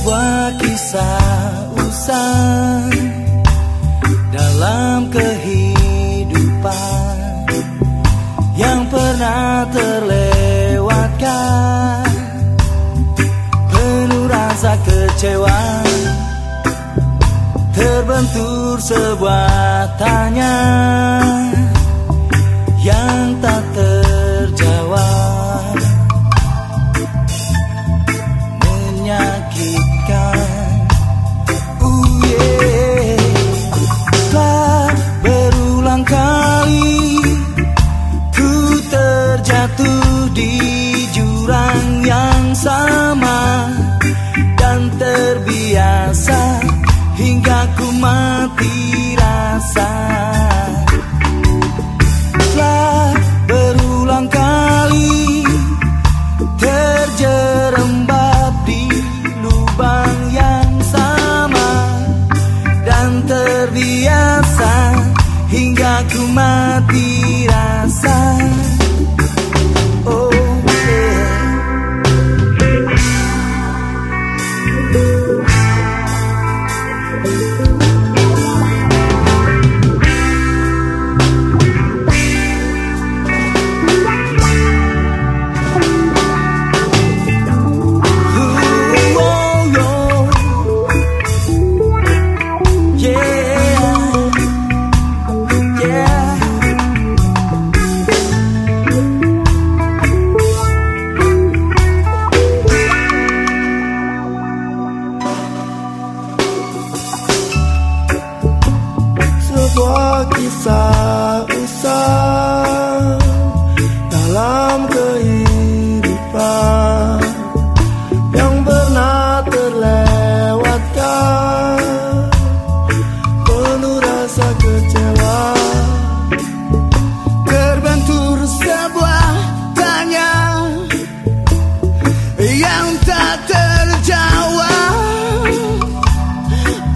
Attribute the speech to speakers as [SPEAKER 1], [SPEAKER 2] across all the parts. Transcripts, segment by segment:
[SPEAKER 1] sebuah kisah usang dalam kehidupan yang pernah terlewatkan. Penuh rasa kecewa terbentur sebuah tanya terbiasa hingga ku mati rasa terpisah-pisah dalam kehidupan yang pernah terlewatkan. Penuh rasa kecewa terbentur sebuah tanya yang tak terjawab.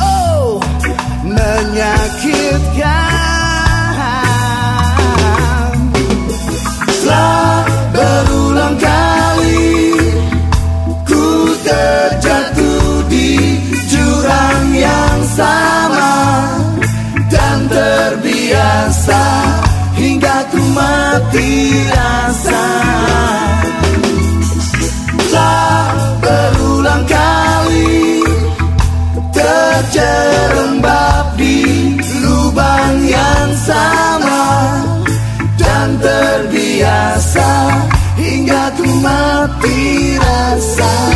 [SPEAKER 1] Oh menyakitkan mati rasa.